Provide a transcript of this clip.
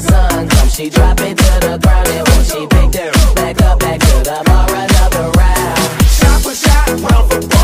sun. Comes, she drop it to the ground And when she picked her back up Back to the bar, another round. Shot for shot, round for round